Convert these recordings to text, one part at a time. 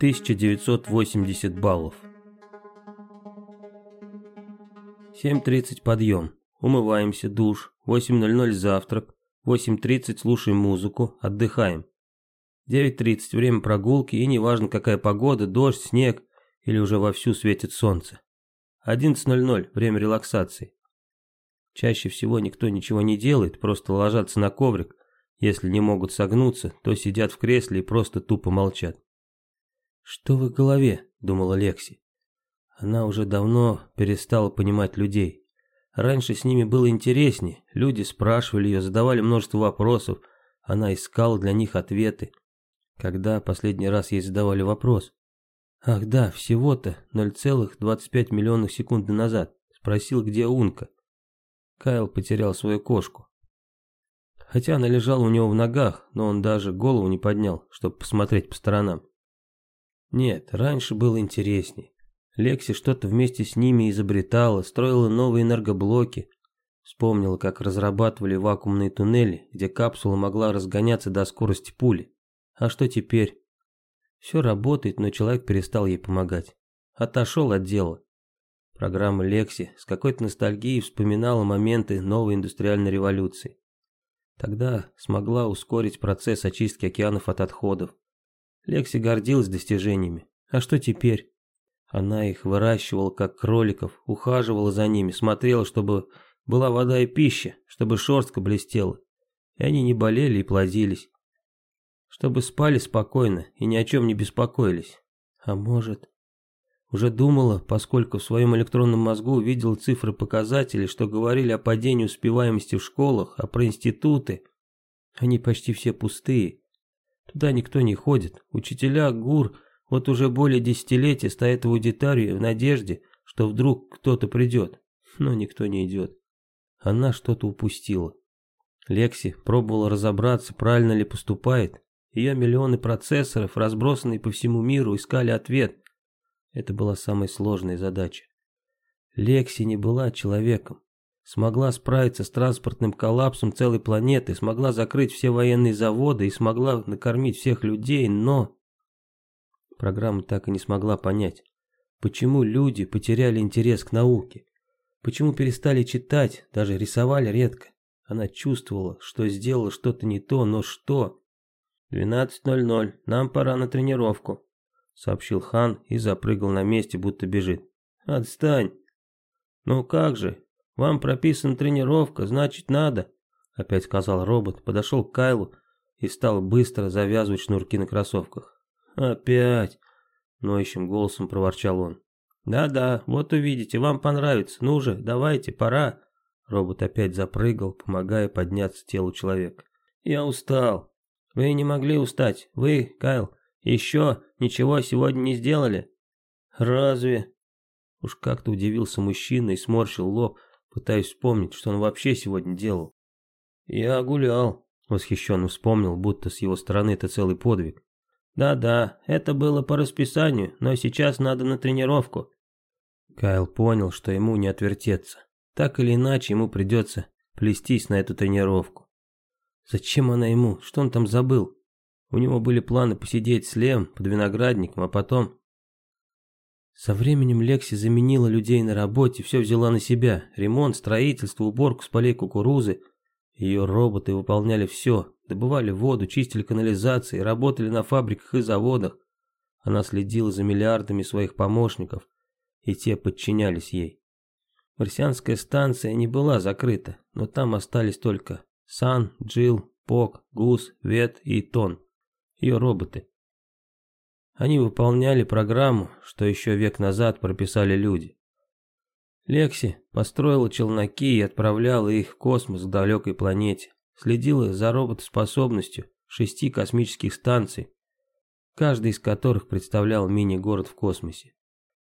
1980 баллов. 7.30 подъем. Умываемся, душ. 8.00 завтрак. 8.30 слушаем музыку, отдыхаем. 9.30 время прогулки и неважно какая погода, дождь, снег или уже вовсю светит солнце. 11.00 время релаксации. Чаще всего никто ничего не делает, просто ложатся на коврик. Если не могут согнуться, то сидят в кресле и просто тупо молчат. «Что в их голове?» – думала Лекси. Она уже давно перестала понимать людей. Раньше с ними было интереснее, люди спрашивали ее, задавали множество вопросов, она искала для них ответы. Когда последний раз ей задавали вопрос? Ах да, всего-то 0,25 миллионов секунд назад. Спросил, где Унка. Кайл потерял свою кошку. Хотя она лежала у него в ногах, но он даже голову не поднял, чтобы посмотреть по сторонам. Нет, раньше было интересней. Лекси что-то вместе с ними изобретала, строила новые энергоблоки. Вспомнила, как разрабатывали вакуумные туннели, где капсула могла разгоняться до скорости пули. А что теперь? Все работает, но человек перестал ей помогать. Отошел от дела. Программа Лекси с какой-то ностальгией вспоминала моменты новой индустриальной революции. Тогда смогла ускорить процесс очистки океанов от отходов. Лекси гордилась достижениями. А что теперь? Она их выращивала как кроликов, ухаживала за ними, смотрела, чтобы была вода и пища, чтобы шерстка блестела. И они не болели и плодились чтобы спали спокойно и ни о чем не беспокоились. А может... Уже думала, поскольку в своем электронном мозгу увидела цифры показателей, что говорили о падении успеваемости в школах, а про институты. Они почти все пустые. Туда никто не ходит. Учителя, гур, вот уже более десятилетия стоят в аудитории в надежде, что вдруг кто-то придет. Но никто не идет. Она что-то упустила. Лекси пробовала разобраться, правильно ли поступает, ее миллионы процессоров, разбросанные по всему миру, искали ответ. Это была самая сложная задача. Лекси не была человеком. Смогла справиться с транспортным коллапсом целой планеты, смогла закрыть все военные заводы и смогла накормить всех людей, но... Программа так и не смогла понять, почему люди потеряли интерес к науке, почему перестали читать, даже рисовали редко. Она чувствовала, что сделала что-то не то, но что... «Двенадцать ноль ноль, нам пора на тренировку», — сообщил хан и запрыгал на месте, будто бежит. «Отстань!» «Ну как же, вам прописана тренировка, значит надо», — опять сказал робот, подошел к Кайлу и стал быстро завязывать шнурки на кроссовках. «Опять!» — ноющим голосом проворчал он. «Да-да, вот увидите, вам понравится. Ну же, давайте, пора!» Робот опять запрыгал, помогая подняться телу человека. «Я устал», вы не могли устать. Вы, Кайл, еще ничего сегодня не сделали? Разве? Уж как-то удивился мужчина и сморщил лоб, пытаясь вспомнить, что он вообще сегодня делал. Я гулял, восхищенно вспомнил, будто с его стороны это целый подвиг. Да-да, это было по расписанию, но сейчас надо на тренировку. Кайл понял, что ему не отвертеться. Так или иначе ему придется плестись на эту тренировку. Зачем она ему? Что он там забыл? У него были планы посидеть с Лем под виноградником, а потом... Со временем Лекси заменила людей на работе, все взяла на себя. Ремонт, строительство, уборку с полей кукурузы. Ее роботы выполняли все. Добывали воду, чистили канализации, работали на фабриках и заводах. Она следила за миллиардами своих помощников, и те подчинялись ей. Марсианская станция не была закрыта, но там остались только Сан, Джилл, Пок, Гус, Вет и Тон. Ее роботы. Они выполняли программу, что еще век назад прописали люди. Лекси построила челноки и отправляла их в космос к далекой планете. Следила за роботоспособностью шести космических станций, каждый из которых представлял мини-город в космосе.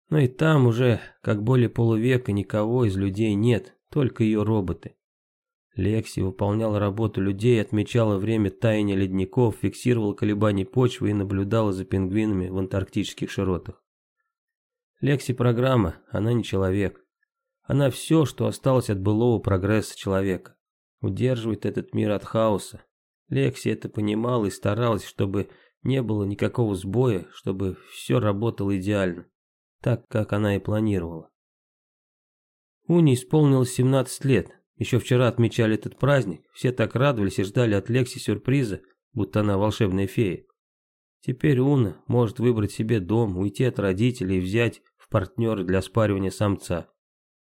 Но и там уже, как более полувека, никого из людей нет, только ее роботы. Лекси выполняла работу людей, отмечала время таяния ледников, фиксировала колебания почвы и наблюдала за пингвинами в антарктических широтах. Лекси программа, она не человек. Она все, что осталось от былого прогресса человека. Удерживает этот мир от хаоса. Лекси это понимала и старалась, чтобы Не было никакого сбоя, чтобы все работало идеально, так, как она и планировала. Уне исполнилось 17 лет. Еще вчера отмечали этот праздник, все так радовались и ждали от Лекси сюрприза, будто она волшебная фея. Теперь Уна может выбрать себе дом, уйти от родителей и взять в партнеры для спаривания самца.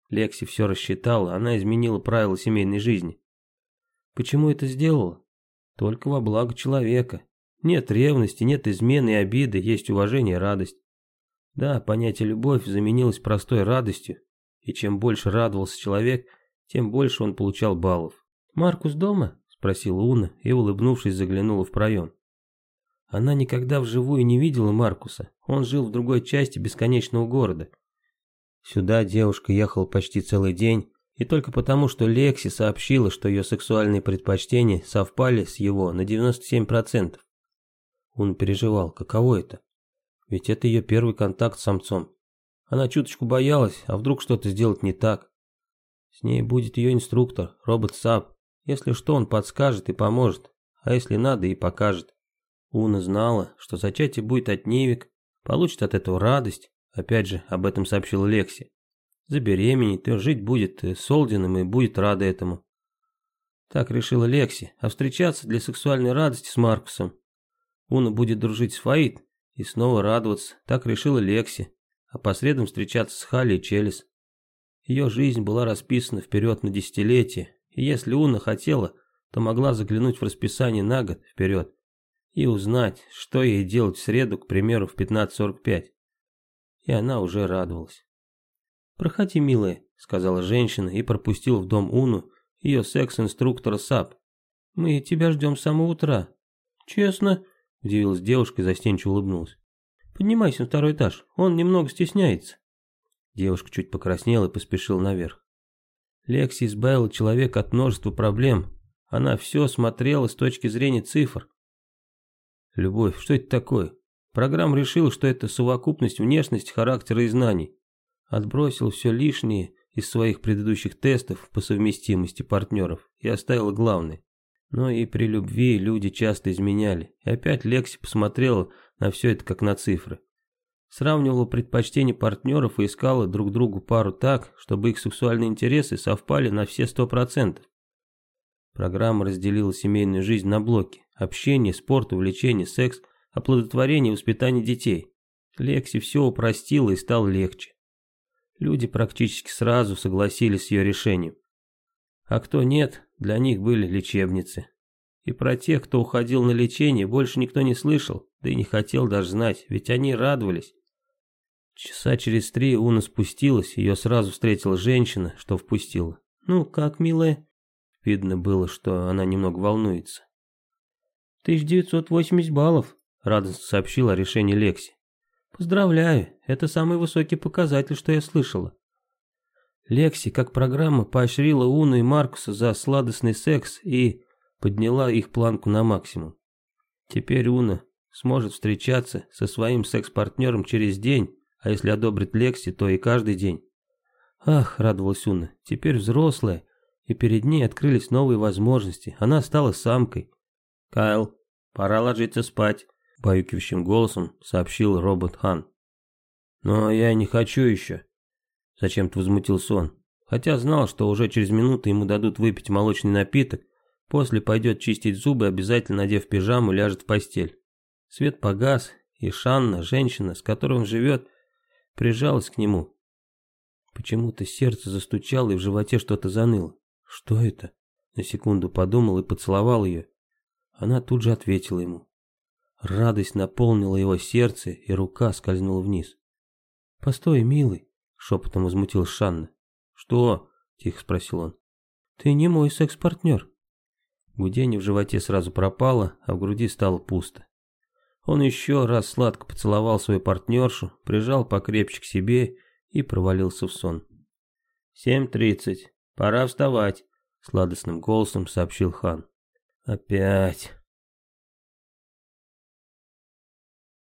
Лекси все рассчитала, она изменила правила семейной жизни. Почему это сделала? Только во благо человека. Нет ревности, нет измены и обиды, есть уважение и радость. Да, понятие «любовь» заменилось простой радостью, и чем больше радовался человек, тем больше он получал баллов. «Маркус дома?» – спросила Уна и, улыбнувшись, заглянула в проем. Она никогда вживую не видела Маркуса, он жил в другой части бесконечного города. Сюда девушка ехала почти целый день, и только потому, что Лекси сообщила, что ее сексуальные предпочтения совпали с его на 97%. Он переживал, каково это? Ведь это ее первый контакт с самцом. Она чуточку боялась, а вдруг что-то сделать не так. С ней будет ее инструктор, робот САП. Если что, он подскажет и поможет, а если надо и покажет. Уна знала, что зачатие будет от Невик, получит от этого радость, опять же, об этом сообщила Лекси. Забеременеет, и жить будет с Олдином и будет рада этому. Так решила Лекси, а встречаться для сексуальной радости с Маркусом. Уна будет дружить с Фаид и снова радоваться, так решила Лекси, а по средам встречаться с Халли и Челис. Ее жизнь была расписана вперед на десятилетия, и если Уна хотела, то могла заглянуть в расписание на год вперед и узнать, что ей делать в среду, к примеру, в 15.45. И она уже радовалась. «Проходи, милая», — сказала женщина и пропустила в дом Уну и ее секс-инструктора САП. «Мы тебя ждем с самого утра». «Честно?» — удивилась девушка и застенчиво улыбнулась. Поднимайся на второй этаж, он немного стесняется. Девушка чуть покраснела и поспешила наверх. Лекси избавила человека от множества проблем. Она все смотрела с точки зрения цифр. Любовь, что это такое? Программа решила, что это совокупность внешности, характера и знаний. Отбросила все лишнее из своих предыдущих тестов по совместимости партнеров и оставила главное. Но и при любви люди часто изменяли. И опять Лекси посмотрела на все это как на цифры. Сравнивала предпочтения партнеров и искала друг другу пару так, чтобы их сексуальные интересы совпали на все сто процентов. Программа разделила семейную жизнь на блоки. Общение, спорт, увлечение, секс, оплодотворение и воспитание детей. Лекси все упростила и стало легче. Люди практически сразу согласились с ее решением. А кто нет, для них были лечебницы. И про тех, кто уходил на лечение, больше никто не слышал, да и не хотел даже знать, ведь они радовались. Часа через три Уна спустилась, ее сразу встретила женщина, что впустила. «Ну, как, милая?» Видно было, что она немного волнуется. «1980 баллов», — радостно сообщила о решении Лекси. «Поздравляю, это самый высокий показатель, что я слышала». Лекси, как программа, поощрила Уну и Маркуса за сладостный секс и подняла их планку на максимум. Теперь Уна сможет встречаться со своим секс-партнером через день, а если одобрит Лекси, то и каждый день. Ах, радовалась Уна, теперь взрослая, и перед ней открылись новые возможности. Она стала самкой. «Кайл, пора ложиться спать», — баюкивающим голосом сообщил робот Хан. «Но я не хочу еще», — зачем-то возмутился он. Хотя знал, что уже через минуту ему дадут выпить молочный напиток, после пойдет чистить зубы, обязательно надев пижаму, ляжет в постель. Свет погас, и Шанна, женщина, с которой он живет, прижалась к нему. Почему-то сердце застучало и в животе что-то заныло. Что это? На секунду подумал и поцеловал ее. Она тут же ответила ему. Радость наполнила его сердце, и рука скользнула вниз. «Постой, милый», — шепотом возмутилась Шанна. «Что?» — тихо спросил он. «Ты не мой секс-партнер». Гудение в животе сразу пропало, а в груди стало пусто. Он еще раз сладко поцеловал свою партнершу, прижал покрепче к себе и провалился в сон. «Семь тридцать. Пора вставать», — сладостным голосом сообщил хан. «Опять»,